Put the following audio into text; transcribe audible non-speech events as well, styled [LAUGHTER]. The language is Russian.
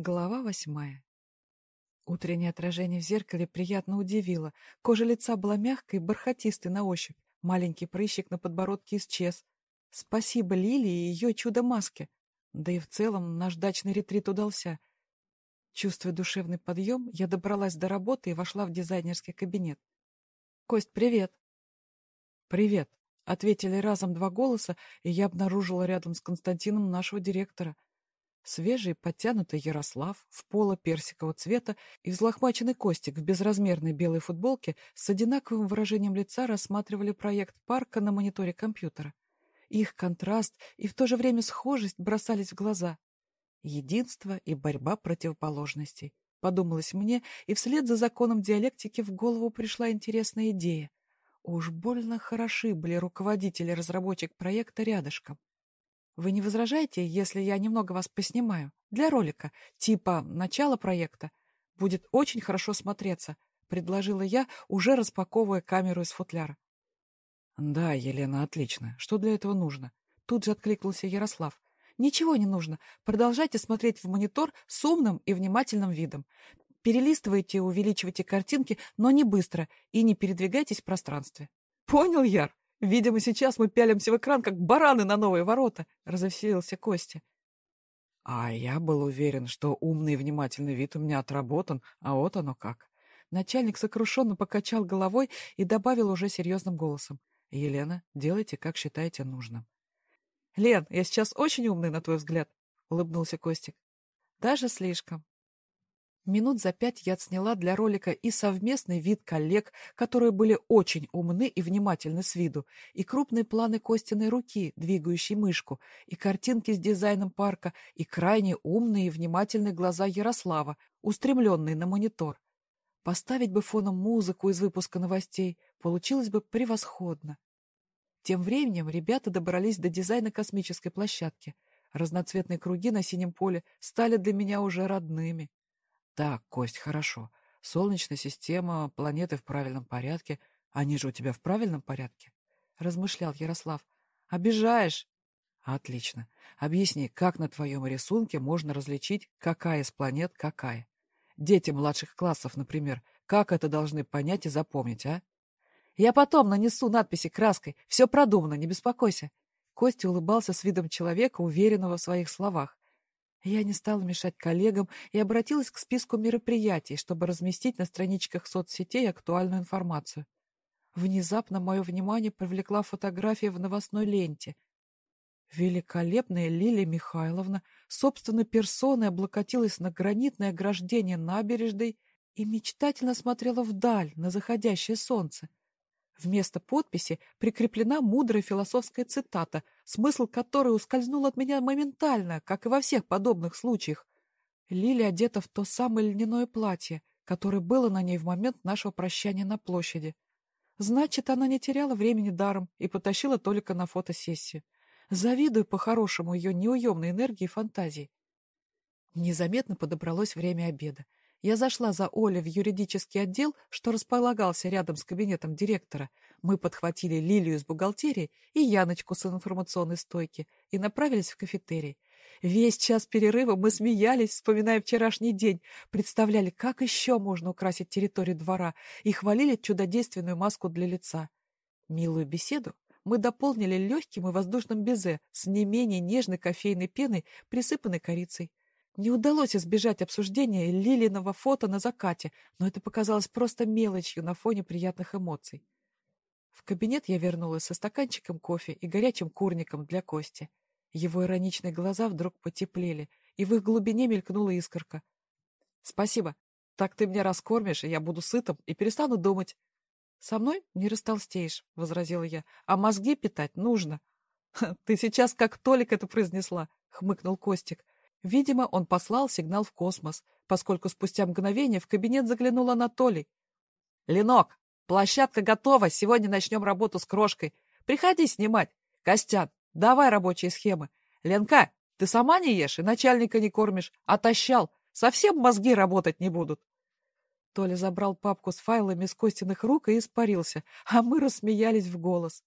Глава восьмая. Утреннее отражение в зеркале приятно удивило. Кожа лица была мягкой, бархатистой на ощупь. Маленький прыщик на подбородке исчез. Спасибо Лилии и ее чудо-маске. Да и в целом наш дачный ретрит удался. Чувствуя душевный подъем, я добралась до работы и вошла в дизайнерский кабинет. «Кость, привет!» «Привет!» — ответили разом два голоса, и я обнаружила рядом с Константином нашего директора — Свежий, подтянутый Ярослав в поло персикового цвета и взлохмаченный Костик в безразмерной белой футболке с одинаковым выражением лица рассматривали проект парка на мониторе компьютера. Их контраст и в то же время схожесть бросались в глаза. Единство и борьба противоположностей. Подумалось мне, и вслед за законом диалектики в голову пришла интересная идея. Уж больно хороши были руководители-разработчик проекта рядышком. Вы не возражаете, если я немного вас поснимаю? Для ролика, типа начала проекта. Будет очень хорошо смотреться, — предложила я, уже распаковывая камеру из футляра. Да, Елена, отлично. Что для этого нужно? Тут же откликнулся Ярослав. Ничего не нужно. Продолжайте смотреть в монитор с умным и внимательным видом. Перелистывайте и увеличивайте картинки, но не быстро, и не передвигайтесь в пространстве. Понял, Яр? Видимо, сейчас мы пялимся в экран, как бараны на новые ворота, — разовеселился Костя. А я был уверен, что умный и внимательный вид у меня отработан, а вот оно как. Начальник сокрушенно покачал головой и добавил уже серьезным голосом. — Елена, делайте, как считаете нужным. — Лен, я сейчас очень умный, на твой взгляд, — улыбнулся Костик. — Даже слишком. Минут за пять я отсняла для ролика и совместный вид коллег, которые были очень умны и внимательны с виду, и крупные планы Костиной руки, двигающей мышку, и картинки с дизайном парка, и крайне умные и внимательные глаза Ярослава, устремленные на монитор. Поставить бы фоном музыку из выпуска новостей, получилось бы превосходно. Тем временем ребята добрались до дизайна космической площадки. Разноцветные круги на синем поле стали для меня уже родными. Так, Кость, хорошо. Солнечная система, планеты в правильном порядке. Они же у тебя в правильном порядке? Размышлял Ярослав. Обижаешь? Отлично. Объясни, как на твоем рисунке можно различить, какая из планет какая? Дети младших классов, например, как это должны понять и запомнить, а? Я потом нанесу надписи краской. Все продумано, не беспокойся. Костя улыбался с видом человека, уверенного в своих словах. Я не стала мешать коллегам и обратилась к списку мероприятий, чтобы разместить на страничках соцсетей актуальную информацию. Внезапно мое внимание привлекла фотография в новостной ленте. Великолепная Лилия Михайловна собственной персоной облокотилась на гранитное ограждение набережной и мечтательно смотрела вдаль на заходящее солнце. Вместо подписи прикреплена мудрая философская цитата, смысл которой ускользнул от меня моментально, как и во всех подобных случаях. Лили одета в то самое льняное платье, которое было на ней в момент нашего прощания на площади. Значит, она не теряла времени даром и потащила только на фотосессию. Завидую по-хорошему ее неуемной энергии и фантазии. Незаметно подобралось время обеда. Я зашла за Олей в юридический отдел, что располагался рядом с кабинетом директора. Мы подхватили Лилию из бухгалтерии и Яночку с информационной стойки и направились в кафетерий. Весь час перерыва мы смеялись, вспоминая вчерашний день, представляли, как еще можно украсить территорию двора и хвалили чудодейственную маску для лица. Милую беседу мы дополнили легким и воздушным безе с не менее нежной кофейной пеной, присыпанной корицей. Не удалось избежать обсуждения Лилиного фото на закате, но это показалось просто мелочью на фоне приятных эмоций. В кабинет я вернулась со стаканчиком кофе и горячим курником для Кости. Его ироничные глаза вдруг потеплели, и в их глубине мелькнула искорка. — Спасибо. Так ты меня раскормишь, и я буду сытым и перестану думать. — Со мной не растолстеешь, — возразила я, — а мозги питать нужно. [LAUGHS] — Ты сейчас как Толик это произнесла, — хмыкнул Костик. Видимо, он послал сигнал в космос, поскольку спустя мгновение в кабинет заглянул Анатолий. «Ленок, площадка готова, сегодня начнем работу с крошкой. Приходи снимать. Костян, давай рабочие схемы. Ленка, ты сама не ешь и начальника не кормишь. Отощал. Совсем мозги работать не будут». Толя забрал папку с файлами с Костиных рук и испарился, а мы рассмеялись в голос.